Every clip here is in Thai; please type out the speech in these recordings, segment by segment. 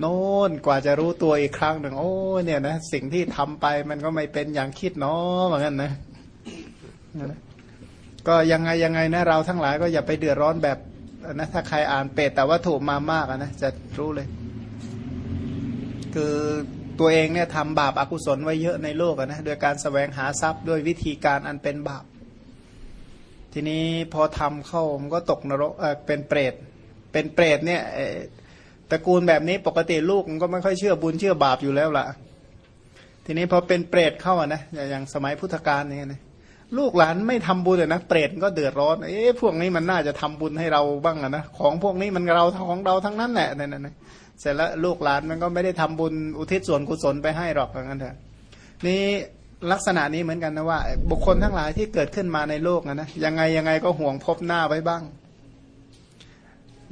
โน่นกว่าจะรู้ตัวอีกครั้งหนึ่งโอ้เนี่ยนะสิ่งที่ทำไปมันก็ไม่เป็นอย่างคิดเนาะเหมือนกันนะนะก็ยังไงยังไงนะเราทั้งหลายก็อย่าไปเดือดร้อนแบบนะถ้าใครอ่านเปรตแต่ว่าถูกมามากนะจะรู้เลย คือตัวเองเนี่ยทำบาปอากุศลไว้เยอะในโลกนะโดยการสแสวงหาทรัพย์ด้วยวิธีการอันเป็นบาป ทีนี้พอทำเข้ามันก็ตกนรกเออเป็นเปรตเป็นเปรตเนี่ย ตระกูลแบบนี้ปกติลูกมันก็ไม่ค่อยเชื่อบุญเชื่อบาปอยู่แล้วล่ะ ทีนี้พอเป็นเปรตเข้าอะนะอย่างสมัยพุทธกาลเนี่ยนะลูกหลานไม่ทำบุญเลยนะเปรตก็เดือดร้อนเอ๊ะพวกนี้มันน่าจะทำบุญให้เราบ้างอะนะของพวกนี้มันเราของเราทั้งนั้นแหละนั่นนะเสร็จแล้วลูกหลานมันก็ไม่ได้ทำบุญอุทิศส่วนกุศลไปให้หรอกอย่างนั้นเถอะนี่ลักษณะนี้เหมือนกันนะว่า บุคคลทั้งหลายที่เกิดขึ้นมาในโลกนะนะยังไงยังไงก็ห่วงพบหน้าไว้บ้าง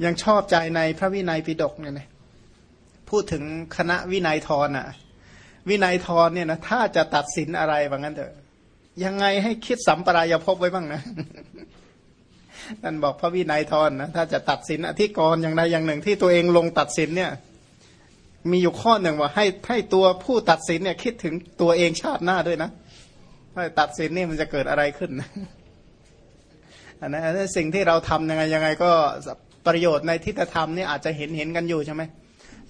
ยังชอบใจในพระวินัยปิฎกเนี่ยนะพูดถึงคณะวินัยทรอะ วินัยทรเนี่ยนะถ้าจะตัดสินอะไรว่างั้นเถอะ ยังไงให้คิดสัมปรายภพไว้บ้างนะท่นบอกพระวินัยทรนะถ้าจะตัดสินอธิกรณ์อย่างใดอย่างหนึ่งที่ตัวเองลงตัดสินเนี่ย มีอยู่ข้อหนึ่งว่าให้ให้ตัวผู้ตัดสินเนี่ย คิดถึงตัวเองชาติหน้าด้วยนะถ้าตัดสินนี่มันจะเกิดอะไรขึ้นอันนั้นสิ่งที่เราทำยังไงยังไงก็ ประโยชน์ในทิฏฐธรรมนี่อาจจะเห็นเห็นกันอยู่ใช่ไหม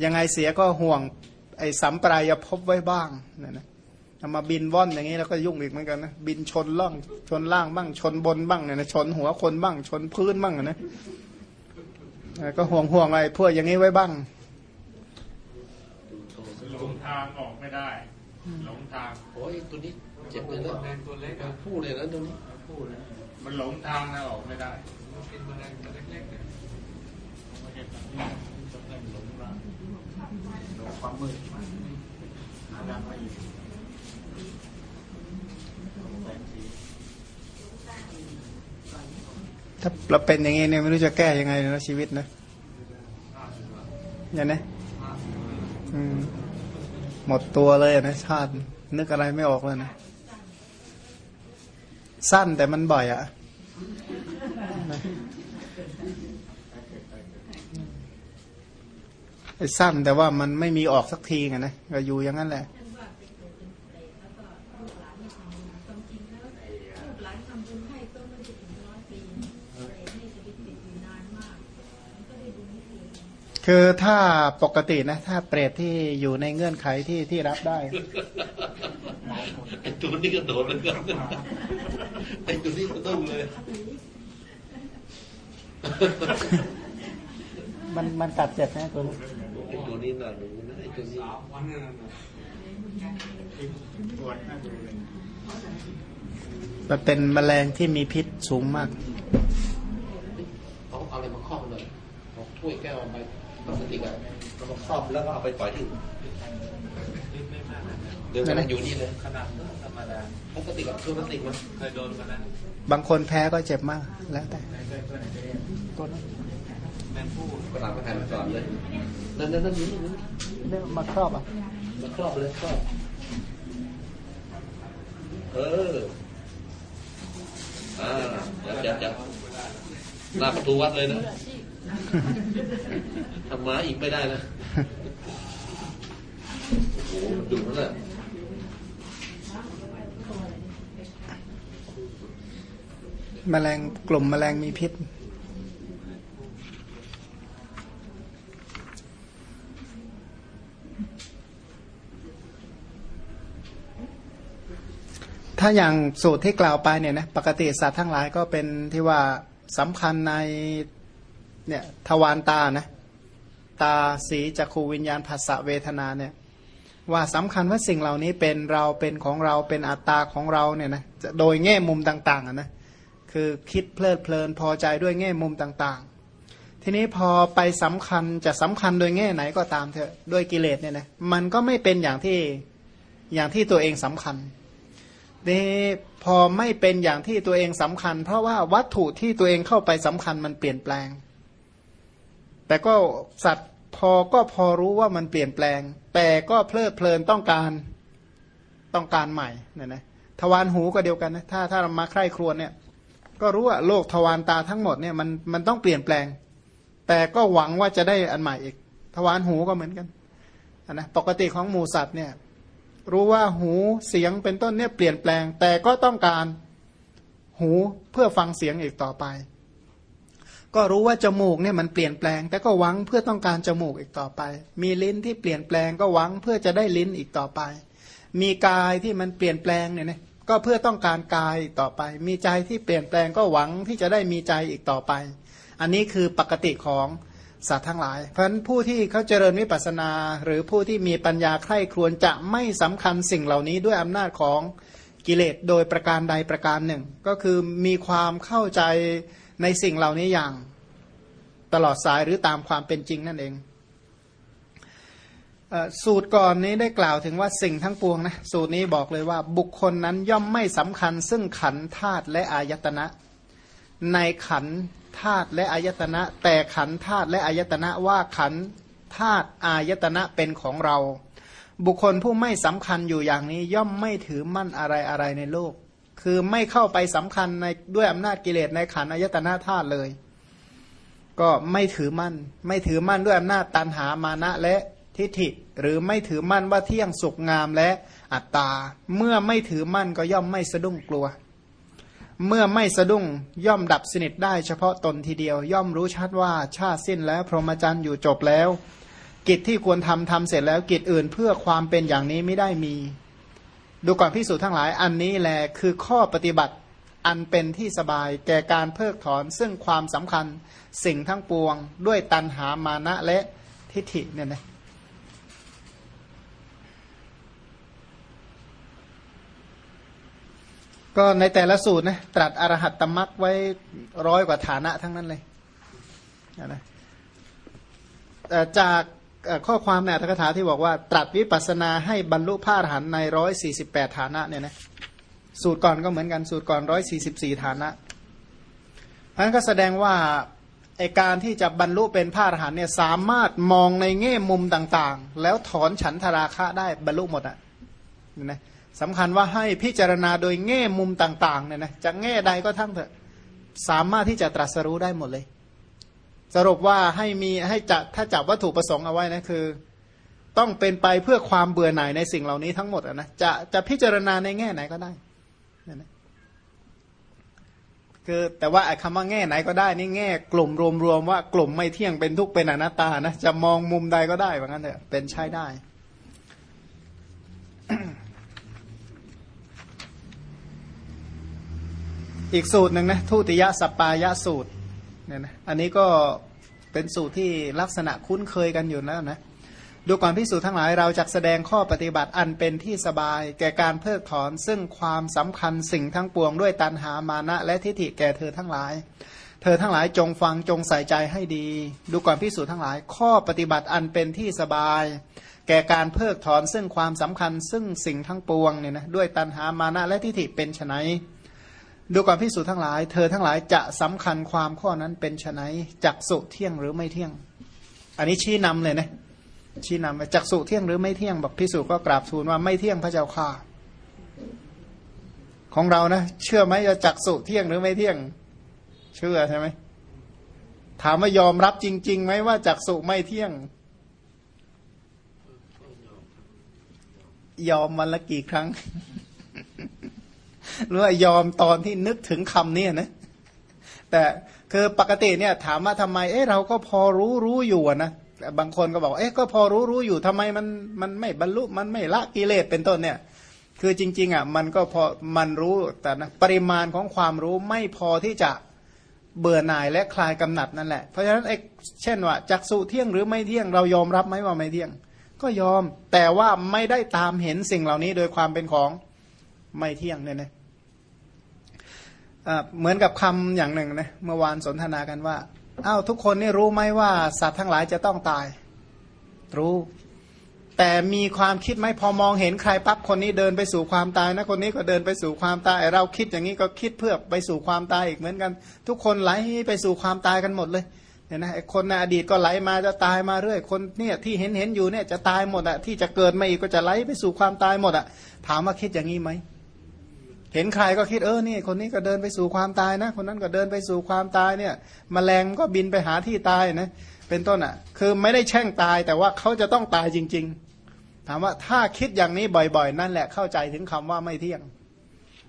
ยังไงเสียก็ห่วงไอ้สัมปรายภพไว้บ้างนะนะมาบินว่อนอย่างนี้แล้วก็ยุ่งอีกเหมือนกันนะบินชนล่องชนล่างบ้าง ชนบนบ้างเนี่ยนะชนหัวคนบ้าง ชนพื้นบ้างนะก็ห่วงห่วงอะไรพวกอย่างนี้ไว้บ้างหลงทางออกไม่ได้หลงทางโอ้ยตัวนี้เจ็บเลยนะตัวเล็กพูดเลยนะตัวนี้พูดเลยมันหลงทางนะออกไม่ได้ เป็นแมลงตัวเล็กๆเนี่ยความมืดหาทางไม่อยู่ถ้าเราเป็นอย่างนี้เนี่ยไม่รู้จะแก้ยังไงนะชีวิตนะอย่างนี้หมดตัวเลยนะชาติ นึกอะไรไม่ออกเลยนะ สั้นแต่มันบ่อยอะ่ะ สั้นแต่ว่ามันไม่มีออกสักทีไงนะก็อยู่อย่างนั้นแหละคือถ้าปกตินะ ถ้าเปรตที่อยู่ในเงื่อนไขที่ที่รับได้ไอตัวนี้ก็โดนแล้วกันไอตัวนี้ก็ต้องเลย มันมันกัดเจ็บนะตัวนี้ไอ้ตัวนี้น่าดูนะไอ้ตัวนี้มันเป็นแมลงที่มีพิษสูงมากเอาอะไรมาครอบเลยถ้วยแก้วไปพลาสติกอะเอามาครอบแล้วก็เอาไปปล่อยที่อื่นเดินมาอยู่นี่เลยขนาดธรรมดาพลาสติกอะคือพลาสติกมันเคยโดนมาแล้วบางคนแพ้ก็เจ็บมากแล้วแต่ตัวนั้น แมนพูดกระดาษมาแทนก่อนเลยนั่นนั่นนั่นนี่นี่มาครอบอะมาครอบเลยครอบเอออ่าจับจับหน้าประตูวัดเลยนะทำมาอีกไม่ได้นะโอ้โหดุนั่นแหละแมลงกลุ่มแมลงมีพิษ ถ้าอย่างสูตรที่กล่าวไปเนี่ยนะปกติสัตว์ทั้งหลายก็เป็นที่ว่าสำคัญในเนี่ยทวารตานะตาสีจักขูวิญญาณภาษาเวทนาเนี่ยว่าสำคัญว่าสิ่งเหล่านี้เป็นเราเป็นของเราเป็นอัตตาของเราเนี่ยนะโดยแง่มุมต่างๆนะคือคิดเพลิดเพลินพอใจด้วยแง่มุมต่างๆ ทีนี้พอไปสำคัญจะสำคัญโดยแง่ไหนก็ตามเถอะด้วยกิเลสเนี่ยนะมันก็ไม่เป็นอย่างที่อย่างที่ตัวเองสำคัญ นี่พอไม่เป็นอย่างที่ตัวเองสำคัญ เพราะว่าวัตถุที่ตัวเองเข้าไปสำคัญมันเปลี่ยนแปลง แต่ก็สัตว์พอก็พอรู้ว่ามันเปลี่ยนแปลง แต่ก็เพลิดเพลินต้องการต้องการใหม่เนี่ยนะทวารหูก็เดียวกันนะถ้าถ้าเรามาใคร่ครวญเนี่ย ก็รู้ว่าโลกทวารตาทั้งหมดเนี่ยมันมันต้องเปลี่ยนแปลง แต่ก็หวังว่าจะได้อันใหม่อีก ทวารหูก็เหมือนกันนะปกติของหมูสัตว์เนี่ย รู้ว่าหูเสียงเป็นต้นเนี่ยเปลี่ยนแปลง แต่ก็ต้องการหูเพื่อฟังเสียงอีกต่อไป ก็รู้ว่าจมูกเนี่ยมันเปลี่ยนแปลง แต่ก็หวังเพื่อต้องการจมูกอีกต่อไป มีลิ้นที่เปลี่ยนแปลงก็หวังเพื่อจะได้ลิ้นอีกต่อไป มีกายที่มันเปลี่ยนแปลงเนี่ยนะก็เพื่อต้องการกายต่อไป มีใจที่เปลี่ยนแปลงก็หวังที่จะได้มีใจอีกต่อไป อันนี้คือปกติของ สัตว์ทั้งหลาย เพราะฉะนั้นผู้ที่เขาเจริญวิปัสสนา หรือผู้ที่มีปัญญาใคร่ครวญจะไม่สำคัญสิ่งเหล่านี้ด้วยอำนาจของกิเลสโดยประการใดประการหนึ่ง ก็คือมีความเข้าใจในสิ่งเหล่านี้อย่างตลอดสายหรือตามความเป็นจริงนั่นเองสูตรก่อนนี้ได้กล่าวถึงว่าสิ่งทั้งปวงนะสูตรนี้บอกเลยว่า บุคคลนั้นย่อมไม่สำคัญ ซึ่งขันธาตุและอายตนะ ในขัน ธาตุและอายตนะ แต่ขันธาตุและอายตนะว่าขันธาตุอายตนะเป็นของเรา บุคคลผู้ไม่สำคัญอยู่อย่างนี้ ย่อมไม่ถือมั่นอะไรอะไรในโลก คือไม่เข้าไปสำคัญในด้วยอำนาจกิเลสในขันอายตนะธาตุเลย ก็ไม่ถือมั่น ไม่ถือมั่นด้วยอำนาจตันหามานะและทิฏฐิ หรือไม่ถือมั่นว่าเที่ยงสุขงามและอัตตา เมื่อไม่ถือมั่นก็ย่อมไม่สะดุ้งกลัว เมื่อไม่สะดุ้งย่อมดับสนิทได้เฉพาะตนทีเดียว ย่อมรู้ชัดว่าชาติสิ้นแล้ว พรหมจรรย์อยู่จบแล้ว กิจที่ควรทำทำเสร็จแล้วกิจอื่นเพื่อความเป็นอย่างนี้ไม่ได้มี ดูก่อนพิสูจน์ทั้งหลายอันนี้แหละคือข้อปฏิบัติอันเป็นที่สบายแก่การเพิกถอนซึ่งความสำคัญสิ่งทั้งปวง ด้วยตันหามานะและทิฏฐิเนี่ยนะ ก็ในแต่ละสูตรนะตรัสอรหัตตมักไว้ร้อยกว่าฐานะทั้งนั้นเลยนะจากข้อความในอัตถกถาที่บอกว่า ตรัสวิปัสนาให้บรรลุพระอรหันต์ในร้อยสี่สิบแปดฐานะเนี่ยนะสูตรก่อนก็เหมือนกันสูตรก่อนร้อยสี่สิบสี่ฐานะนั้นก็แสดงว่าไอการที่จะบรรลุเป็นพระอรหันต์เนี่ยสามารถมองในแง่มุมต่างๆ แล้วถอนฉันทราคะได้บรรลุหมดอะนะ สำคัญว่าให้พิจารณาโดยแง่มุมต่างๆเนี่ยนะจะแง่ใดก็ทั้งเถอะสามารถที่จะตรัสรู้ได้หมดเลย สรุปว่าให้มีให้จับถ้าจับวัตถุประสงค์เอาไว้นะคือ ต้องเป็นไปเพื่อความเบื่อหน่ายในสิ่งเหล่านี้ทั้งหมดนะจะจะพิจารณาในแง่ไหนก็ได้นี่นะคือแต่ว่าไอ้คำว่าแง่ไหนก็ได้นี่แง่กลุ่มรวมๆว่ากลุ่มไม่เที่ยงเป็นทุกข์เป็นอนัตตานะจะมองมุมใดก็ได้เหมือนกันเถอะเป็นใช้ได้ อีกสูตรหนึ่งนะทุติยสปายะสูตรเนี่ยนะอันนี้ก็เป็นสูตรที่ลักษณะคุ้นเคยกันอยู่แล้วนะดูก่อนพิสูจน์ทั้งหลายเราจะแสดงข้อปฏิบัติอันเป็นที่สบาย แก่การเพิกถอนซึ่งความสำคัญสิ่งทั้งปวงด้วยตันหามานะ และทิฏฐิแก่เธอทั้งหลาย เธอทั้งหลายจงฟังจงใส่ใจให้ดี ดูก่อนพิสูจน์ทั้งหลาย ข้อปฏิบัติอันเป็นที่สบาย แก่การเพิกถอนซึ่งความสำคัญซึ่งสิ่งทั้งปวงเนี่ยนะด้วยตันหามานะและทิฏฐิเป็นไฉน ดูก่อนพิสูจน์ทั้งหลาย เธอทั้งหลายจะสำคัญความข้อนั้นเป็นไฉนจักสุเที่ยงหรือไม่เที่ยง อันนี้ชี้นำเลยนะชี้นำจักสุเที่ยงหรือไม่เที่ยงบอกพิสูจน์ก็กราบทูลว่าไม่เที่ยงพระเจ้าค่ะ ของเรานะเชื่อไหมจะจักสุเที่ยงหรือไม่เที่ยง เชื่อใช่ไหมถามว่ายอมรับจริงๆไหมว่าจักสุไม่เที่ยง ยอมมันละกี่ครั้ง หรือว่ายอมตอนที่นึกถึงคำนี้นะ แต่คือปกติเนี่ย ถามว่าทำไม เอ๊ะเราก็พอรู้รู้อยู่นะบางคนก็บอก เอ๊ะก็พอรู้รู้อยู่ทำไมมันมันไม่บรรลุมันไม่ละกิเลสเป็นต้นเนี่ย คือจริง ๆอะมันก็พอมันรู้แต่นะปริมาณของความรู้ไม่พอที่จะเบื่อหน่ายและคลายกำหนัดนั่นแหละ เพราะฉะนั้นเอเช่นว่าจักสุเที่ยงหรือไม่เที่ยงเรายอมรับไหมว่าไม่เที่ยง ก็ยอมแต่ว่าไม่ได้ตามเห็นสิ่งเหล่านี้โดยความเป็นของไม่เที่ยงเนี่ยนะ เหมือนกับคำอย่างหนึ่งนะเมื่อวานสนทนากันว่าอ้าวทุกคนนี่รู้ไหมว่าสัตว์ทั้งหลายจะต้องตาย รู้ แต่มีความคิดไหมพอมองเห็นใครปั๊บคนนี้เดินไปสู่ความตายนะคนนี้ก็เดินไปสู่ความตายเราคิดอย่างนี้ก็คิดเพื่อไปสู่ความตายอีกเหมือนกัน ทุกคนไหลไปสู่ความตายกันหมดเลยเนี่ยนะคนในอดีตก็ไหลมาจะตายมาเรื่อย คนเนี่ยที่เห็นเห็นอยู่เนี่ยจะตายหมดอะที่จะเกิดมาอีกก็จะไหลไปสู่ความตายหมดอะถามว่าคิดอย่างนี้ไหม เห็นใครก็คิดเออนี่คนนี้ก็เดินไปสู่ความตายนะ คนนั้นก็เดินไปสู่ความตายเนี่ยมแมลงก็บินไปหาที่ตายนะเป็นต้นอะ คือไม่ได้แช่งตายแต่ว่าเขาจะต้องตายจริง ๆ ถามว่าถ้าคิดอย่างนี้บ่อยๆ นั่นแหละเข้าใจถึงคำว่าไม่เที่ยง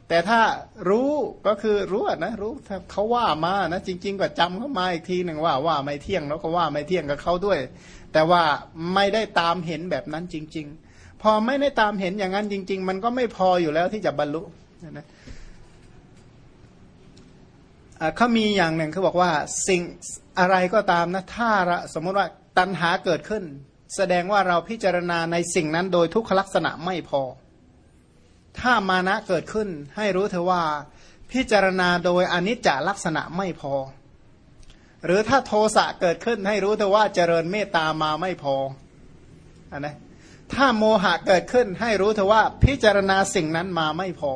แต่ถ้ารู้ก็คือรู้นะรู้ถ้าเขาว่ามานะจริง ๆ ก็จำเขามาอีกทีหนึ่งว่าว่าไม่เที่ยงแล้วก็ว่าไม่เที่ยงกับเขาด้วย แต่ว่าไม่ได้ตามเห็นแบบนั้นจริง ๆ พอไม่ได้ตามเห็นอย่างนั้นจริง ๆ มันก็ไม่พออยู่แล้วที่จะบรรลุ นะเขามีอย่างหนึ่งเขาบอกว่าสิ่งอะไรก็ตามนะถ้าสมมติว่าตัณหาเกิดขึ้น แสดงว่าเราพิจารณาในสิ่งนั้นโดยทุกขลักษณะไม่พอ ถ้ามานะเกิดขึ้น ให้รู้เถอว่าพิจารณาโดยอนิจจลักษณะไม่พอ หรือถ้าโทสะเกิดขึ้นให้รู้เถอว่าเจริญเมตตามาไม่พออนนะถ้าโมหะเกิดขึ้นให้รู้เถอว่าพิจารณาสิ่งนั้นมาไม่พอ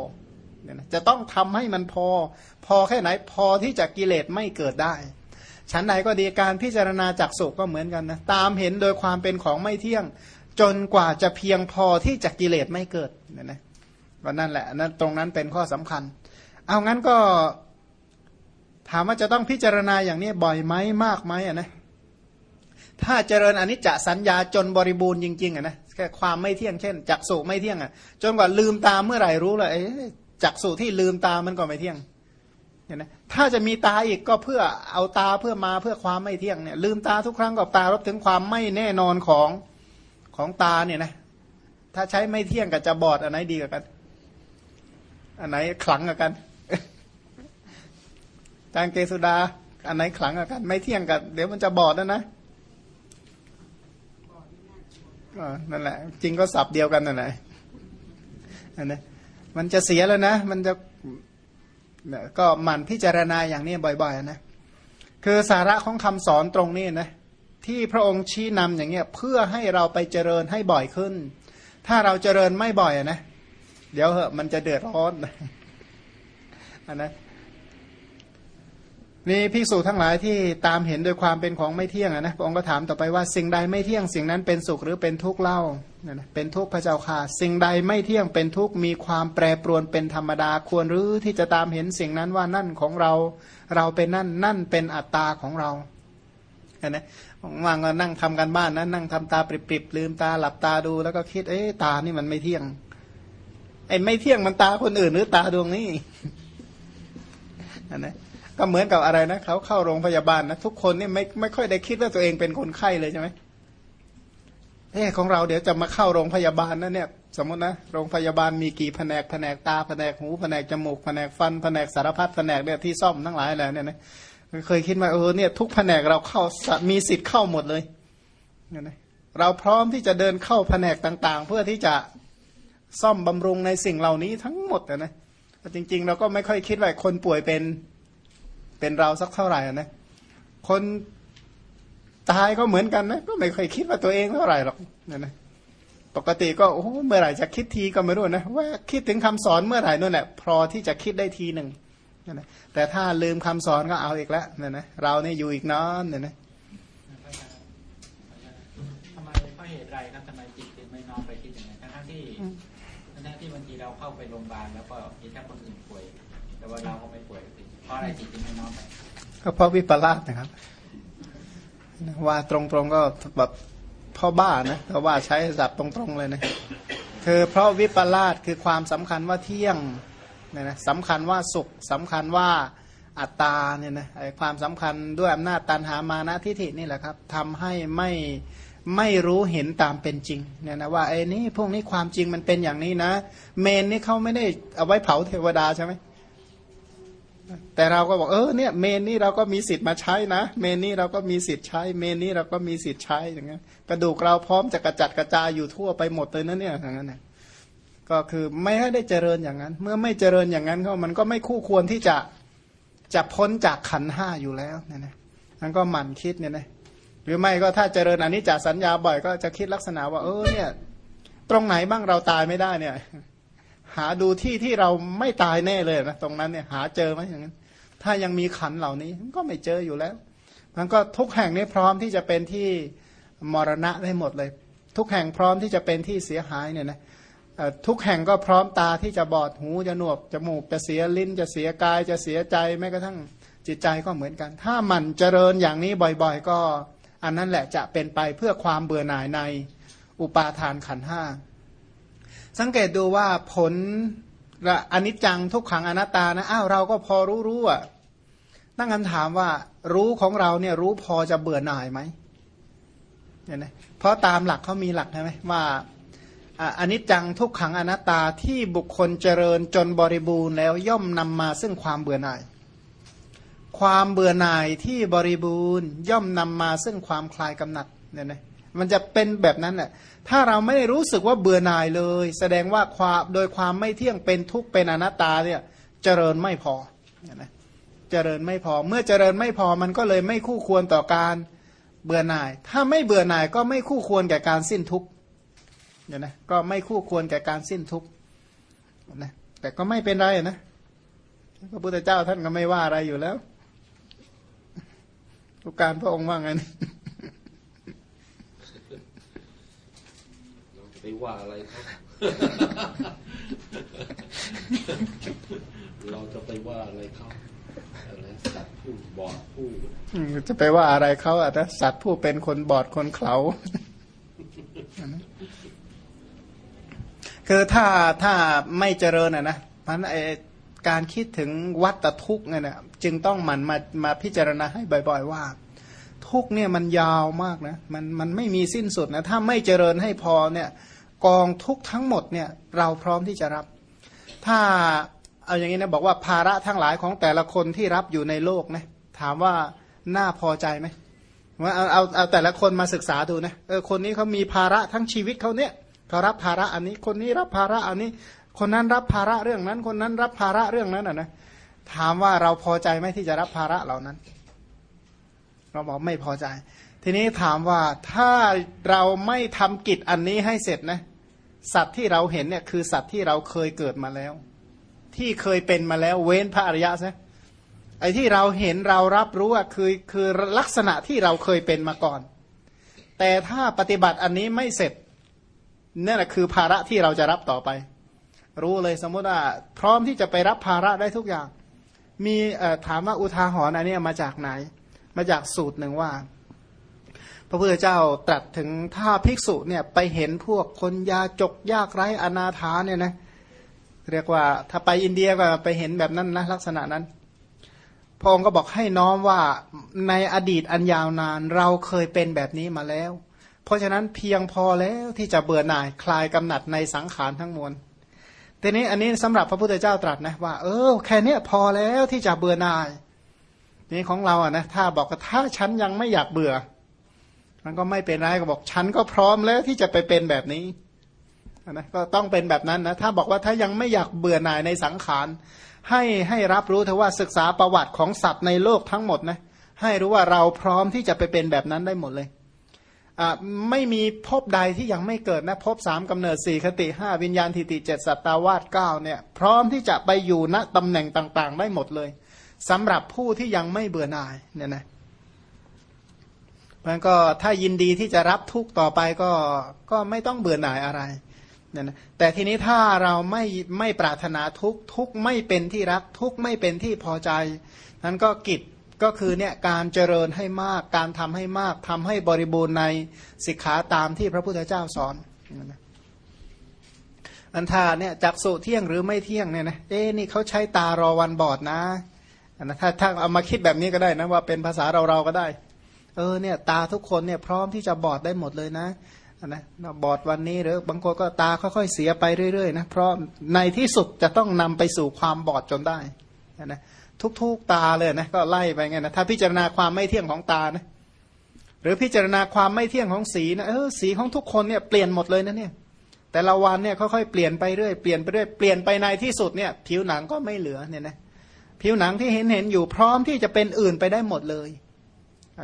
จะต้องทำให้มันพอ พอแค่ไหนพอที่จะกิเลสไม่เกิดได้ฉันใดก็ดีการพิจารณาจากสุก็เหมือนกันนะตามเห็นโดยความเป็นของไม่เที่ยง จนกว่าจะเพียงพอที่จะกิเลสไม่เกิดเนี่ยนะก็นั่นแหละนั่นตรงนั้นเป็นข้อสำคัญ เอางั้นก็ ถามว่าจะต้องพิจารณาอย่างนี้บ่อยไหมมากไหมอะนะถ้าเจริญอนิจจสัญญาจนบริบูรณ์จริงๆอะนะแค่ความไม่เที่ยงเช่นจักสุไม่เที่ยงอะ จนกว่าลืมตาเมื่อไหร่รู้เลย จักสุที่ลืมตามันก็ไม่เที่ยงเห็นไหมถ้าจะมีตาอีกก็เพื่อเอาตาเพื่อมาเพื่อความไม่เที่ยงเนี่ยลืมตาทุกครั้งก็ตารับถึงความไม่แน่นอนของของตาเนี่ยนะถ้าใช้ไม่เที่ยงกับจะบอดอันไหนดีกว่ากัน อันไหนขลังกว่ากันจางเกสุดา อันไหนขลังกว่ากัน ไม่เที่ยงกับเดี๋ยวมันจะบอดนะนะนั่นแหละ จริงก็สับเดียวกันนั่นแหละอันนี้ มันจะเสียแล้วนะ มันจะก็หมั่นพิจารณาอย่างนี้บ่อยๆนะคือสาระของคำสอนตรงนี้นะที่พระองค์ชี้นำอย่างเงี้ยเพื่อให้เราไปเจริญให้บ่อยขึ้น ถ้าเราเจริญไม่บ่อยนะเดี๋ยวเหอะมันจะเดือดร้อนนะนะ นี่ภิกษุทั้งหลายที่ตามเห็นโดยความเป็นของไม่เที่ยงนะพระองค์ก็ถามต่อไปว่าสิ่งใดไม่เที่ยงสิ่งนั้นเป็นสุขหรือเป็นทุกข์เล่าเป็นทุกข์พระเจ้าค่ะ สิ่งใดไม่เที่ยงเป็นทุกข์มีความแปรปรวนเป็นธรรมดาควรหรือที่จะตามเห็นสิ่งนั้นว่านั่นของเรา เราเป็นนั่นนั่นเป็นอัตตาของเราเห็นไหมว่างก็นั่งทำกันบ้านนะนั่งทำตาปริบๆลืมตาหลับตาดูแล้วก็คิดเอ๊ตานี่มันไม่เที่ยงไอ้ไม่เที่ยงมันตาคนอื่นหรือตาดวงนี้นนี้ ก็เหมือนกับอะไรนะเขาเข้าโรงพยาบาลนะทุกคนนี่ไม่ไม่ค่อยได้คิดว่าตัวเองเป็นคนไข้เลยใช่ไหมเอ้ของเราเดี๋ยวจะมาเข้าโรงพยาบาลนะเนี่ย สมมตินะโรงพยาบาลมีกี่แผนกแผนกตาแผนกหูแผนกจมูกแผนกฟันแผนกสารพัดแผนกเนี่ยที่ซ่อมทั้งหลายแหละเนี่ยนะเคยคิดว่าเออเนี่ยทุกแผนกเราเข้ามีสิทธิ์เข้าหมดเลยเนี่ยนะเราพร้อมที่จะเดินเข้าแผนกต่าง ๆ เพื่อที่จะซ่อมบำรุงในสิ่งเหล่านี้ทั้งหมดนะจริง ๆ เราก็ไม่ค่อยคิดว่าคนป่วยเป็น เป็นเราสักเท่าไหร่นะคนตายก็เหมือนกันนะก็ไม่เคยคิดว่าตัวเองเท่าไหร่หรอกนั่นนะปกติก็โอ้เมื่อไหร่จะคิดทีก็ไม่รู้นะว่าคิดถึงคำสอนเมื่อไหร่นั่นแหละพอที่จะคิดได้ทีหนึ่งนั่นนะแต่ถ้าลืมคำสอนก็เอาอีกแล้วนั่นนะเราเนี่ยอยู่อีกนานนั่นนะทำไมเพราะเหตุไรครับทำไมจิตถึงไม่น้อมไปคิดอย่างนั้นทั้งที่ทั้งที่บางทีเราเข้าไปโรงพยาบาลแล้วก็มีแค่คนอื่นป่วย แต่ว่าเราก็ไม่ป่วย ราะอะไรจิตจึงไม่น้อมไปก็เพราะวิปลาสนะครับ ว่าตรงๆก็แบบพ่อบ้านะเพราะว่าใช้ศัพท์ตรงๆเลยนะคือเพราะวิปลาสคือความสำคัญว่าเที่ยงเนี่ยนะสำคัญว่าสุขสำคัญว่าอัตตาเนี่ยนะความสำคัญด้วยอำนาจตันหามานะทิฏฐินี่แหละครับทำให้ไม่ไม่รู้เห็นตามเป็นจริงเนี่ยนะว่าไอ้นี่พวกนี้ความจริงมันเป็นอย่างนี้นะ เมนนี่เขาไม่ได้เอาไว้เผาเทวดาใช่ไหม แต่เราก็บอกเออเนี่ยเมนนี่เราก็มีสิทธิ์มาใช้นะ เมนนี่เราก็มีสิทธิ์ใช้ เมนนี่เราก็มีสิทธิ์ใช้อย่างเงี้ยกระดูกเราพร้อมจะกระจัดกระจายอยู่ทั่วไปหมดเลยนะเนี่ยอย่างนั้นเนี่ยก็คือไม่ให้ได้เจริญอย่างนั้น เมื่อไม่เจริญอย่างนั้นเขามันก็ไม่คู่ควรที่จะจะพ้นจากขันห้าอยู่แล้วเนี่ยนะมันก็หมั่นคิดเนี่ยนะหรือไม่ก็ถ้าเจริญอันนี้จากสัญญาบ่อยก็จะคิดลักษณะว่าเออเนี่ย ตรงไหนบ้างเราตายไม่ได้เนี่ย หาดูที่ที่เราไม่ตายแน่เลยนะตรงนั้นเนี่ยหาเจอไหมอย่างนั้น ถ้ายังมีขันเหล่านี้ก็ไม่เจออยู่แล้ว มันก็ทุกแห่งนี้พร้อมที่จะเป็นที่มรณะได้หมดเลย ทุกแห่งพร้อมที่จะเป็นที่เสียหายเนี่ยนะทุกแห่งก็พร้อมตาที่จะบอดหูจะหนวกจมูกจะเสียลิ้นจะเสียกายจะเสียใจแม้กระทั่งจิตใจก็เหมือนกัน ถ้ามันเจริญอย่างนี้บ่อยๆ ก็ อันนั้นแหละจะเป็นไปเพื่อความเบื่อหน่ายในอุปาทานขันห้า สังเกตดูว่าผลอนิจจังทุกขังอนัตตานะอ้าวเราก็พอรู้รู้อะตั้งคำถามว่ารู้ของเราเนี่ยรู้พอจะเบื่อหน่ายไหมเนี่ยนะเพราะตามหลักเขามีหลักใช่ไหมว่าอนิจจังทุกขังอนัตตาที่บุคคลเจริญจนบริบูรณ์แล้วย่อมนำมาซึ่งความเบื่อหน่าย ความเบื่อหน่ายที่บริบูรณ์ย่อมนำมาซึ่งความคลายกำหนัดเนี่ยนะ มันจะเป็นแบบนั้นแหละถ้าเราไม่ได้รู้สึกว่าเบื่อหน่ายเลย แสดงว่าความโดยความไม่เที่ยงเป็นทุกข์เป็นอนัตตาเนี่ยเจริญไม่พอเนี่ยนะเจริญไม่พอ เมื่อเจริญไม่พอมันก็เลยไม่คู่ควรต่อการเบื่อหน่าย ถ้าไม่เบื่อหน่ายก็ไม่คู่ควรแก่การสิ้นทุกข์เนี่ยนะก็ไม่คู่ควรแก่การสิ้นทุกข์นะแต่ก็ไม่เป็นไรนะพระพุทธเจ้าท่านก็ไม่ว่าอะไรอยู่แล้วทุกการพระองค์ว่าไงนะ ไปว่าอะไรเขาเราจะไปว่าอะไรเขาอะไรสัตว์ผู้บอดผู้อืมจะไปว่าอะไรเขาอะนะสัตว์ผู้เป็นคนบอดคนเขาคือถ้าถ้าไม่เจริญอะนะมันไอการคิดถึงวัตทุกข์เนี่ยนะจึงต้องหมันมามาพิจารณาให้บ่อย ๆ ว่า ทุกเนี่ยมันยาวมากนะมันมันไม่มีสิ้นสุดนะถ้าไม่เจริญให้พอเนี่ยกองทุกทั้งหมดเนี่ยเราพร้อมที่จะรับ ถ้าเอาอย่างนี้นะบอกว่าภาระทั้งหลายของแต่ละคนที่รับอยู่ในโลกนะถามว่าน่าพอใจไหมว่าเอาเอาเอาแต่ละคนมาศึกษาดูนะเออคนนี้เขามีภาระทั้งชีวิตเขาเนี่ยเขารับภาระอันนี้คนนี้รับภาระอันนี้ คนนั้นรับภาระเรื่องนั้น คนนั้นรับภาระเรื่องนั้นอะนะถามว่าเราพอใจไหมที่จะรับภาระเหล่านั้น เราบอกไม่พอใจ ทีนี้ถามว่าถ้าเราไม่ทำกิจอันนี้ให้เสร็จนะ สัตว์ที่เราเห็นเนี่ยคือสัตว์ที่เราเคยเกิดมาแล้ว ที่เคยเป็นมาแล้วเว้นพระอริยะซะไอ้ที่เราเห็นเรารับรู้อะคือคือลักษณะที่เราเคยเป็นมาก่อน แต่ถ้าปฏิบัติอันนี้ไม่เสร็จนั่นแหละคือภาระที่เราจะรับต่อไป รู้เลยสมมติว่าพร้อมที่จะไปรับภาระได้ทุกอย่าง มีถามว่าอุทาหรณ์อันนี้มาจากไหน มาจากสูตรหนึ่งว่า พระพุทธเจ้าตรัสถึงถ้าภิกษุเนี่ยไปเห็นพวกคนยาจกยากไร้อนาถาเนี่ยนะเรียกว่าถ้าไปอินเดียก็ไปเห็นแบบนั้นนะลักษณะนั้นพระองค์ก็บอกให้น้อมว่าในอดีตอันยาวนานเราเคยเป็นแบบนี้มาแล้ว เพราะฉะนั้นเพียงพอแล้วที่จะเบื่อหน่ายคลายกำหนัดในสังขารทั้งมวลทีนี้อันนี้สำหรับพระพุทธเจ้าตรัสนะว่าเออแค่นี้พอแล้วที่จะเบื่อหน่าย นี่ของเราอะนะถ้าบอกว่าถ้าฉันยังไม่อยากเบื่อ มันก็ไม่เป็นไรก็บอกฉันก็พร้อมแล้วที่จะไปเป็นแบบนี้นะก็ต้องเป็นแบบนั้นนะถ้าบอกว่าถ้ายังไม่อยากเบื่อหน่ายในสังขารให้ให้รับรู้เถอะว่าศึกษาประวัติของสัตว์ในโลกทั้งหมดนะให้รู้ว่าเราพร้อมที่จะไปเป็นแบบนั้นได้หมดเลยอ่าไม่มีภพใดที่ยังไม่เกิดนะภพสามกำเนิดสี่คติห้าวิญญาณทิติเจ็ดสัตตาวาสเก้าเนี่ย พร้อมที่จะไปอยู่ณตำแหน่งต่าง ๆ ได้หมดเลย สำหรับผู้ที่ยังไม่เบื่อหน่ายเนี่ยนะมันก็ถ้ายินดีที่จะรับทุกต่อไปก็ก็ไม่ต้องเบื่อหน่ายอะไรเนี่ยนะแต่ทีนี้ถ้าเราไม่ไม่ปรารถนาทุกทุกไม่เป็นที่รักทุกไม่เป็นที่พอใจ นั้นก็กิจก็คือเนี่ยการเจริญให้มากการทำให้มากทำให้บริบูรณ์ในสิกขาตามที่พระพุทธเจ้าสอนนะอันทาเนี่ยจักสุเที่ยงหรือไม่เที่ยงเนี่ยนะเอ๊นี่เขาใช้ตารอวันบอดนะ นะถ้าถ้าเอามาคิดแบบนี้ก็ได้นะว่าเป็นภาษาเราเราก็ได้ เออเนี่ยตาทุกคนเนี่ยพร้อมที่จะบอดได้หมดเลยนะนะบอดวันนี้หรือบางคนก็ตาค่อยๆเสียไปเรื่อยๆนะเพราะในที่สุดจะต้องนำไปสู่ความบอดจนได้นะทุกๆตาเลยนะก็ไล่ไปไงนะถ้าพิจารณาความไม่เที่ยงของตานะหรือพิจารณาความไม่เที่ยงของสีนะเออสีของทุกคนเนี่ยเปลี่ยนหมดเลยนะเนี่ยแต่ละวันเนี่ยค่อยๆเปลี่ยนไปเรื่อยเปลี่ยนไปเรื่อยเปลี่ยนไปในที่สุดเนี่ยผิวหนังก็ไม่เหลือเนี่ยนะ ผิวหนังที่เห็นเห็นอยู่พร้อมที่จะเป็นอื่นไปได้หมดเลย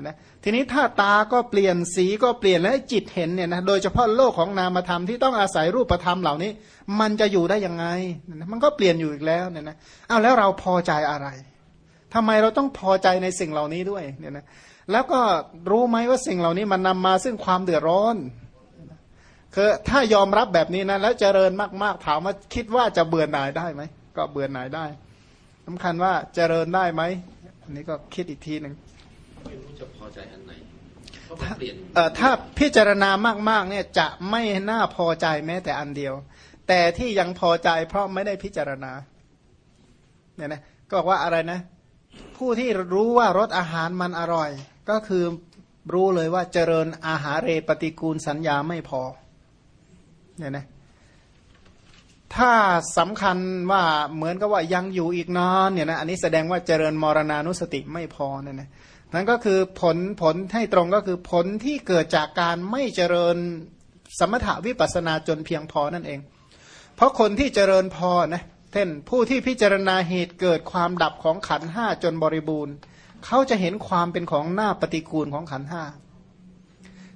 นะทีนี้ถ้าตาก็เปลี่ยนสีก็เปลี่ยนและจิตเห็นเนี่ยนะโดยเฉพาะโลกของนามธรรมที่ต้องอาศัยรูปธรรมเหล่านี้ มันจะอยู่ได้ยังไง มันก็เปลี่ยนอยู่อีกแล้วเนี่ยนะเอาแล้วเราพอใจอะไรทำไมเราต้องพอใจในสิ่งเหล่านี้ด้วยเนี่ยนะแล้วก็รู้ไหมว่าสิ่งเหล่านี้มันนำมาซึ่งความเดือดร้อนคือถ้ายอมรับแบบนี้นะแล้วเจริญมากๆถามว่าคิดว่าจะเบื่อหน่ายได้ไหมก็เบื่อหน่ายได้ สำคัญว่าเจริญได้ไหมอันนี้ก็คิดอีกทีหนึ่งไม่รู้จะพอใจอันไหนก็มาเปลี่ยนเอ่อถ้าพิจารณามากๆเนี่ยจะไม่น่าพอใจแม้แต่อันเดียว แต่ที่ยังพอใจเพราะไม่ได้พิจารณาเนี่ยนะก็บอกว่าอะไรนะ ผู้ที่รู้ว่ารสอาหารมันอร่อย ก็คือรู้เลยว่าเจริญอาหารเรปฏิกูลสัญญาไม่พอเนี่ยนะ ถ้าสำคัญว่าเหมือนกับว่ายังอยู่อีกนานเนี่ยนะอันนี้แสดงว่าเจริญมรณานุสติไม่พอเนี่ยนะนั่นก็คือผลผลให้ตรงก็คือผลที่เกิดจากการไม่เจริญสมถะวิปัสสนาจนเพียงพอนั่นเอง เพราะคนที่เจริญพอนะเช่นผู้ที่พิจารณาเหตุเกิดความดับของขันห้าจนบริบูรณ์ เขาจะเห็นความเป็นของหน้าปฏิกูลของขันห้า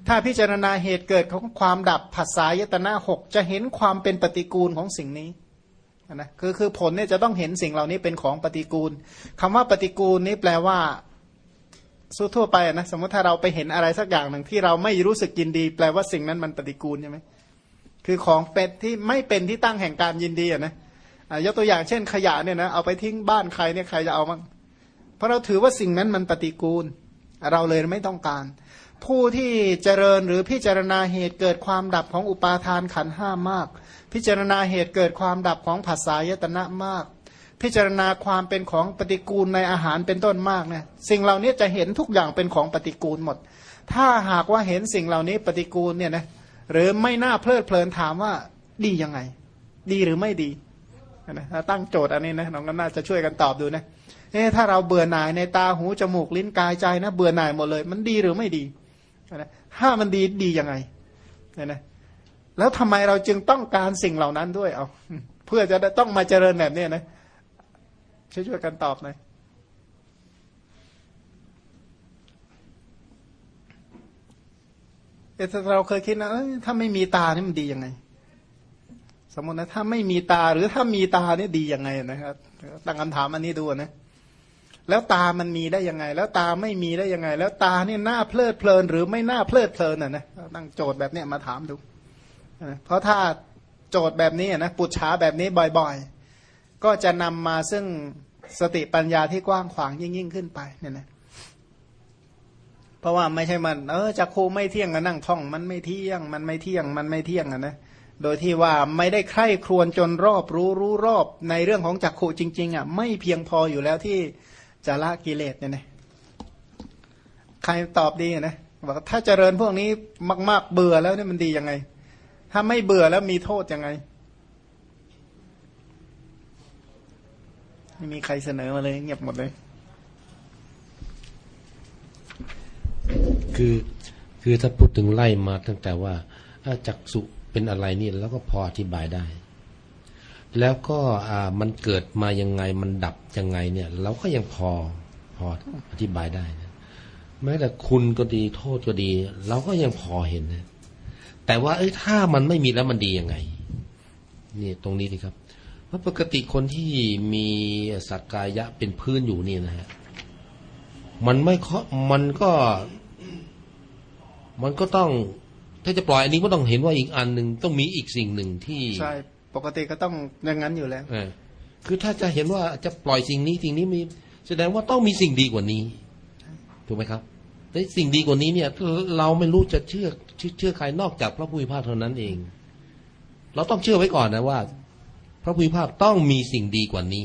ถ้าพิจารณาเหตุเกิดของความดับผัสสะยตนาหกจะเห็นความเป็นปฏิกูลของสิ่งนี้นะคือคือผลเนี่ยจะต้องเห็นสิ่งเหล่านี้เป็นของปฏิกูลคำว่าปฏิกูลนี้แปลว่าสู้ทั่วไปนะสมมติถ้าเราไปเห็นอะไรสักอย่างหนึ่งที่เราไม่รู้สึกยินดี แปลว่าสิ่งนั้นมันปฏิกูลใช่ไหมคือของเป็นที่ไม่เป็นที่ตั้งแห่งการยินดีอะนะอะยกตัวอย่างเช่น ขยะเนี่ยนะเอาไปทิ้งบ้านใครเนี่ยใครจะเอามั้งเพราะเราถือว่าสิ่งนั้นมันปฏิกูล เราเลยไม่ต้องการ ผู้ที่เจริญหรือพิจารณาเหตุเกิดความดับของอุปาทานขันห้ามาก พิจารณาเหตุเกิดความดับของผัสสะยตนะมาก พิจารณาความเป็นของปฏิกูลในอาหารเป็นต้นมากเนี่ยสิ่งเหล่านี้จะเห็นทุกอย่างเป็นของปฏิกูลหมด ถ้าหากว่าเห็นสิ่งเหล่านี้ปฏิกูลเนี่ยนะหรือไม่น่าเพลิดเพลินถามว่าดียังไง ดีหรือไม่ดีนะถ้าตั้งโจทย์อันนี้นะน้องก็น่าจะช่วยกันตอบดูนะเอ๊ะถ้าเราเบื่อหน่ายในตาหูจมูกลิ้นกายใจนะเบื่อหน่ายหมดเลย มันดีหรือไม่ดี นะถ้ามันดีดียังไงเนี่ยนะแล้วทำไมเราจึงต้องการสิ่งเหล่านั้นด้วยเอาเพื่อจะต้องมาเจริญแบบนี้นะช่วยช่วยกันตอบหน่อยเราเคยคิดนะถ้าไม่มีตานี่มันดียังไง สมมตินะถ้าไม่มีตาหรือถ้ามีตานี่ดียังไงนะครับตั้งคำถามอันนี้ดูนะ แล้วตามันมีได้ยังไง แล้วตาไม่มีได้ยังไง แล้วตาเนี่ยน่าเพลิดเพลิน หรือไม่น่าเพลิดเพลินอะนะตั้งโจทย์แบบเนี้ยมาถามดูนะเพราะถ้าโจทย์แบบนี้นะปุจฉาแบบนี้บ่อยๆ ก็จะนำมาซึ่งสติปัญญาที่กว้างขวางยิ่งยิ่งขึ้นไปเนี่ยนะเพราะว่าไม่ใช่มัน เออจักคูไม่เที่ยงก็นั่งท่อง มันไม่เที่ยง มันไม่เที่ยง มันไม่เที่ยงอะนะโดยที่ว่าไม่ได้ใคร่ครวญจนรอบรู้รู้รอบในเรื่องของจักขุจริง ๆอะไม่เพียงพออยู่แล้วที่ จะละกิเลสเนี่ยนะใครตอบดีนะบอกถ้าเจริญพวกนี้มาก ๆ เบื่อแล้วเนี่ยมันดียังไง ถ้าไม่เบื่อแล้วมีโทษยังไงไม่มีใครเสนอมาเลย เงียบหมดเลย คือคือถ้าพูดถึงไล่มาตั้งแต่ว่าจักสุเป็นอะไรนี่แล้วก็พออธิบายได้ แล้วก็มันเกิดมายังไงมันดับยังไงเนี่ย เราก็ยังพอพออธิบายได้นะแม้แต่คุณก็ดีโทษก็ดี เราก็ยังพอเห็นนะแต่ว่าเอ้ยถ้ามันไม่มีแล้วมันดียังไงนี่ตรงนี้ดีครับเพราะปกติคนที่มีสักกายะเป็นพื้นอยู่นี่นะฮะมันไม่เคาะมันก็ มันก็ต้อง ถ้าจะปล่อยอันนี้ก็ต้องเห็นว่าอีกอันหนึ่งต้องมีอีกสิ่งหนึ่งที่ใช่ ปกติก็ต้องอย่างนั้นอยู่แล้วเออคือถ้าจะเห็นว่าจะปล่อยสิ่งนี้สิ่งนี้มีแสดงว่าต้องมีสิ่งดีกว่านี้ ถูกไหมครับแต่สิ่งดีกว่านี้เนี่ย เราไม่รู้จะเชื่อเชื่อเชื่อใครนอกจากพระผู้มีพระภาคเท่านั้นเอง เราต้องเชื่อไว้ก่อนนะว่า พระผู้มีพระภาคต้องมีสิ่งดีกว่านี้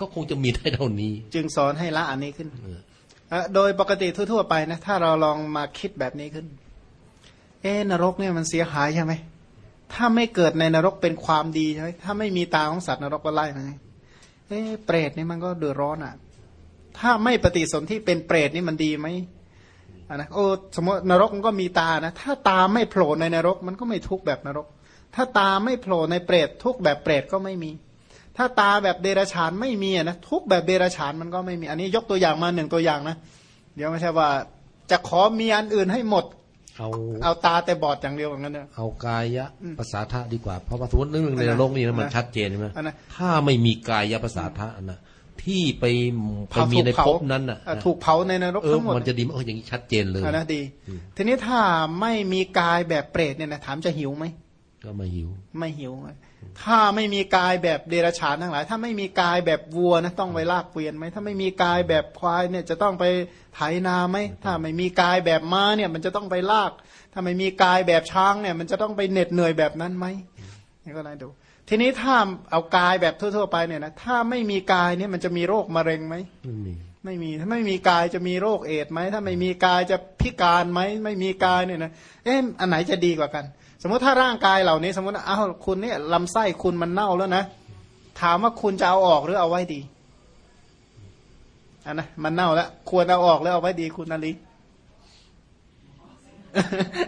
ก็คงจะมีได้เท่านี้ จึงสอนให้ละอันนี้ขึ้นเออเอ่อโดยปกติทั่ว ๆ ไปนะ ถ้าเราลองมาคิดแบบนี้ขึ้น เอ๊ะนรกเนี่ยมันเสียหายใช่ไหม ถ้าไม่เกิดในนรกเป็นความดีใช่ไหมถ้าไม่มีตาของสัตว์นรกก็ไล่มาไงเอ๊ะเปรตนี่มันก็เดือดร้อนอะ ถ้าไม่ปฏิสนธิเป็นเปรตนี่มันดีไหมอะนะโอ้สมมตินรกมันก็มีตานะ ถ้าตาไม่โผล่ในนรก มันก็ไม่ทุกแบบนรก ถ้าตาไม่โผล่ในเปรตทุกแบบเปรตก็ไม่มี ถ้าตาแบบเดรัจฉานไม่มีนะทุกแบบเดรัจฉานมันก็ไม่มี อันนี้ยกตัวอย่างมาหนึ่งตัวอย่างนะ เดี๋ยวไม่ใช่ว่าจะขอมีอันอื่นให้หมด เอาเอาตาแต่บอดอย่างเดียวอย่างนั้นเนี่ยเอากายะอืมภาษาทะดีกว่า เพราะว่าสมมติเรื่องในนรกนี่นะมันนะชัดเจนใช่ไหมอันนั้นถ้าไม่มีกายะภาษาทะนะที่ไปไปมีในภพนั้นน่ะเอ่อถูกเผาในนรกเออทั้งหมดมันจะดีมั้ยเอออย่างนี้ชัดเจนเลยอันนะดี ทีนี้ถ้าไม่มีกายแบบเปรตเนี่ยนะถามจะหิวไหมก็ไมาหิว ไม่หิว ถ้าไม่มีกายแบบเดรัจฉานทั้งหลาย ถ้าไม่มีกายแบบวัวนะต้องไปลากเกวียนไหมถ้าไม่มีกายแบบควายเนี่ยจะต้องไปไถนาไหมถ้าไม่มีกายแบบม้าเนี่ยมันจะต้องไปลาก ถ้าไม่มีกายแบบช้างเนี่ยมันจะต้องไปเหน็ดเหนื่อยแบบนั้นไหมนี่ก็ได้ดู ทีนี้ถ้าเอากายแบบทั่ว ๆ ไปเนี่ยนะถ้าไม่มีกายเนี่ยมันจะมีโรคมะเร็งไหมไม่มีไม่มีถ้าไม่มีกายจะมีโรคเอดส์ไหมถ้าไม่มีกายจะพิการไหมไม่มีกายเนี่ยนะเอ๊ะอันไหนจะดีกว่ากัน สมมติถ้าร่างกายเหล่านี้ สมมติอ้าวคุณเนี่ยลำไส้คุณมันเน่าแล้วนะถามว่าคุณจะเอาออกหรือเอาไว้ดีอันนะมันเน่าแล้วควรเอาออกหรือเอาไว้ดีคุณนาลี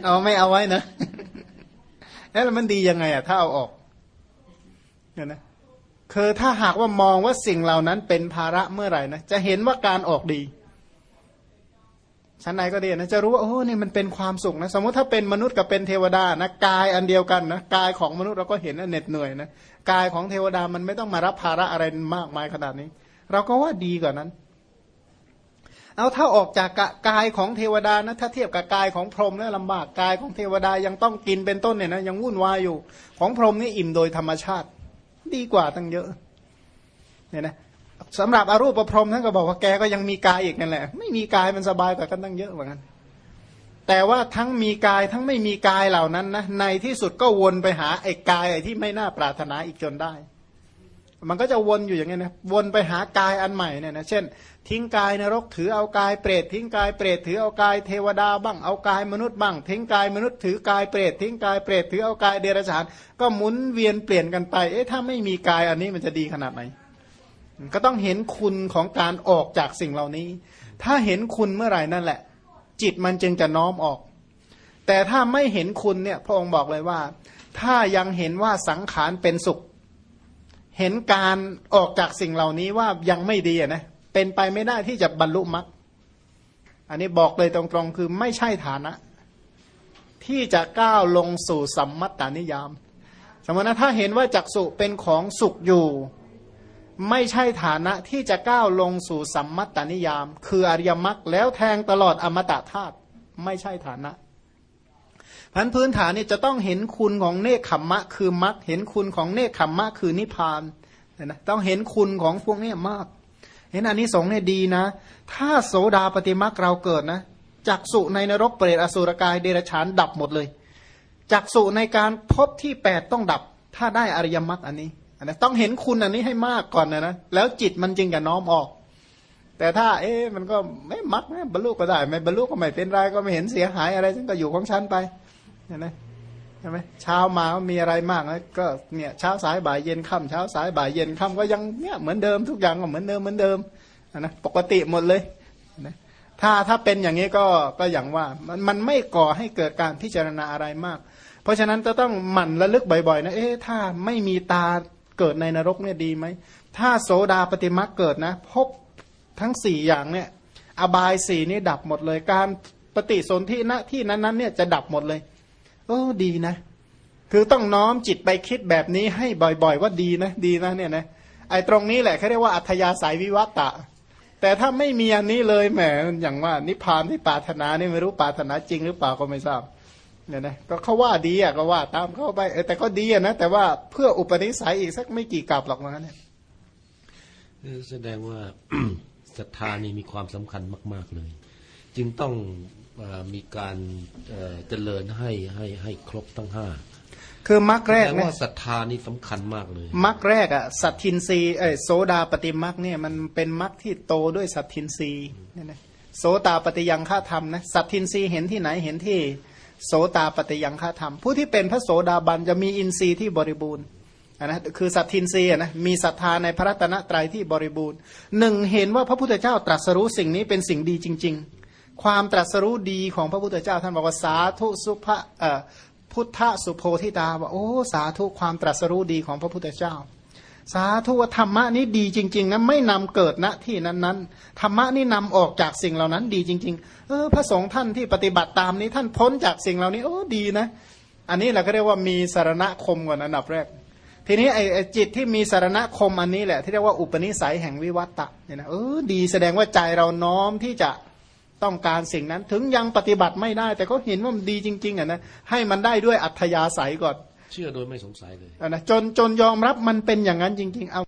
เอาไม่เอาไว้นะแล้วมันดียังไงอะถ้าเอาออกเนี่ยนะคือถ้าหากว่ามองว่าสิ่งเหล่านั้นเป็นภาระเมื่อไหร่นะจะเห็นว่าการออกดี ชั้นใดก็ดีนะจะรู้ว่าโอ้นี่มันเป็นความสุขนะสมมติถ้าเป็นมนุษย์กับเป็นเทวดานะกายอันเดียวกันนะกายของมนุษย์เราก็เห็นว่าเหน็ดเหนื่อยนะกายของเทวดามันไม่ต้องมารับภาระอะไรมากมายขนาดนี้ เราก็ว่าดีกว่านั้น เอาถ้าออกจากกายของเทวดานะถ้าเทียบกับกายของพรหมเนี่ยลำบากกายของเทวดายังต้องกินเป็นต้นเนี่ยนะยังวุ่นวายอยู่ ของพรหมนี่อิ่มโดยธรรมชาติ ดีกว่าตั้งเยอะเนี่ยนะ สำหรับอรูปประพรมท่านก็บอกว่าแกก็ยังมีกายอีกนั่นแหละ ไม่มีกายมันสบายกว่ากันตั้งเยอะเหมือนกันแต่ว่าทั้งมีกายทั้งไม่มีกายเหล่านั้นนะในที่สุดก็วนไปหาไอ้กายไอ้ที่ไม่น่าปรารถนาอีกจนได้ มันก็จะวนอยู่อย่างนี้นะวนไปหากายอันใหม่เนี่ยนะเช่น ทิ้งกายนรกถือเอากายเปรตทิ้งกายเปรตถือเอากายเทวดาบ้างเอากายมนุษย์บ้างทิ้งกายมนุษย์ถือกายเปรตทิ้งกายเปรตถือเอากายเดรัจฉาน ก็หมุนเวียนเปลี่ยนกันไป เอ๊ะถ้าไม่มีกายอันนี้มันจะดีขนาดไหน ก็ต้องเห็นคุณของการออกจากสิ่งเหล่านี้ ถ้าเห็นคุณเมื่อไหร่นั่นแหละ จิตมันจึงจะน้อมออก แต่ถ้าไม่เห็นคุณเนี่ยพระองค์บอกเลยว่า ถ้ายังเห็นว่าสังขารเป็นสุข เห็นการออกจากสิ่งเหล่านี้ว่ายังไม่ดีนะเป็นไปไม่ได้ที่จะบรรลุมรรคอันนี้บอกเลยตรงๆ คือไม่ใช่ฐานะ ที่จะก้าวลงสู่สัมมัตตานิยาม สมมตินะถ้าเห็นว่าจักสุเป็นของสุขอยู่ ไม่ใช่ฐานะที่จะก้าวลงสู่สัมมัตตนิยาม คืออริยมรรคแล้วแทงตลอดอมตะธาตุไม่ใช่ฐานะพันพื้นฐานนี่จะต้องเห็นคุณของเนคขมมะ คือมรรคเห็นคุณของเนคขมมะ คือนิพพานนะต้องเห็นคุณของพวกนี้มาก เห็นอันนี้สงเนี่ยดีนะ ถ้าโสดาปฏิมรรคเราเกิดนะจักสุในนรกเปรตอสุรกายเดรัจฉานดับหมดเลยจักสุในการพบที่แปดต้องดับ ถ้าได้อริยมรรคอันนี้ นะต้องเห็นคุณอันนี้ให้มากก่อนนะนะแล้วจิตมันจึงจะน้อมออก แต่ถ้า เอ๊ะมันก็ไม่มักนะบรรลุก็ได้ ไม่บรรลุก็ไม่เป็นไรก็ไม่เห็นเสียหายอะไรฉันก็อยู่ของฉันไปเห็นไหมใช่ไหมเช้ามามีอะไรมากแล้วก็เนี่ยเช้าสายบ่ายเย็นค่ำเช้าสายบ่ายเย็นค่ำก็ยังเนี่ยเหมือนเดิมทุกอย่างก็เหมือนเดิมเหมือนเดิมนะปกติหมดเลยนะถ้าถ้าเป็นอย่างนี้ก็ก็อย่างว่ามันมันไม่ก่อให้เกิดการพิจารณาอะไรมาก เพราะฉะนั้นจะต้องหมั่นระลึกบ่อยๆนะเอ๊ะถ้าไม่มีตา เกิดในนรกเนี่ยดีไหม ถ้าโสดาปฏิมักเกิดนะ พบทั้งสี่อย่างเนี่ย อบายสี่นี่ดับหมดเลย การปฏิสนธิณที่นั้นๆเนี่ยจะดับหมดเลย โอ้ดีนะ คือต้องน้อมจิตไปคิดแบบนี้ให้บ่อย ๆ ว่าดีนะ ดีนะเนี่ยนะไอ้ตรงนี้แหละเขาเรียกว่าอัธยาศัยวิวัตตะแต่ถ้าไม่มีอันนี้เลยแหมอย่างว่านิพพานที่ปาถนานี่ไม่รู้ปาถนาจริงหรือเปล่าก็ไม่ทราบ เนี่ยนะก็เขาว่าดีอะก็ว่าตามเข้าไปแต่ก็ดีอะนะแต่ว่าเพื่ออุปนิสัยอีกสักไม่กี่กลับหรอกนะเนี่ยแสดงว่าศรัทธานี่มีความสำคัญมาก ๆเลย จึงต้องมีการเจริญให้ให้ให้ครบทั้งห้าคือมรรคแรกเนี่ยว่าศรัทธานี่สำคัญมากเลยมรรคแรกอะสัตทินรีเอโสดาปฏิมรรคเนี่ยมันเป็นมรรคที่โตด้วยสัตทินรีเนี่ยนะโสตาปฏิยังฆาธรรมนะสัตทินรีเห็นที่ไหนเห็นที่ โสตาปฏิยังฆาธรรม ผู้ที่เป็นพระโสดาบันจะมีอินทรีย์ที่บริบูรณ์นะคือสัตทินรีนะมีศรัทธาในพระรัตนตรัยที่บริบูรณ์หนึ่งเห็นว่าพระพุทธเจ้าตรัสรู้สิ่งนี้เป็นสิ่งดีจริง ๆ ความตรัสรู้ดีของพระพุทธเจ้าท่านบอกว่าสาธุสุภะพุทธสุโพธิตาว่าโอ้สาธุความตรัสรู้ดีของพระพุทธเจ้า สาธุธรรมะนี้ดีจริง ๆนะไม่นำเกิดณที่นั้นๆธรรมะนี่นำออกจากสิ่งเหล่านั้นดีจริง ๆ เออ พระสงฆ์ท่านที่ปฏิบัติตามนี้ท่านพ้นจากสิ่งเหล่านี้โอ้ดีนะ อันนี้เราก็เรียกว่ามีสารณคมก่อนอันดับแรก ทีนี้ไอ้จิตที่มีสารณคมอันนี้แหละ ที่เรียกว่าอุปนิสัยแห่งวิวัตตะเนี่ยนะเออดีแสดงว่าใจเราน้อมที่จะต้องการสิ่งนั้น ถึงยังปฏิบัติไม่ได้ แต่ก็เห็นว่ามันดีจริง ๆอะนะให้มันได้ด้วยอัธยาศัยก่อน เชื่อโดยไม่สงสัยเลยนะจนจนยอมรับมันเป็นอย่างนั้นจริง ๆ เอา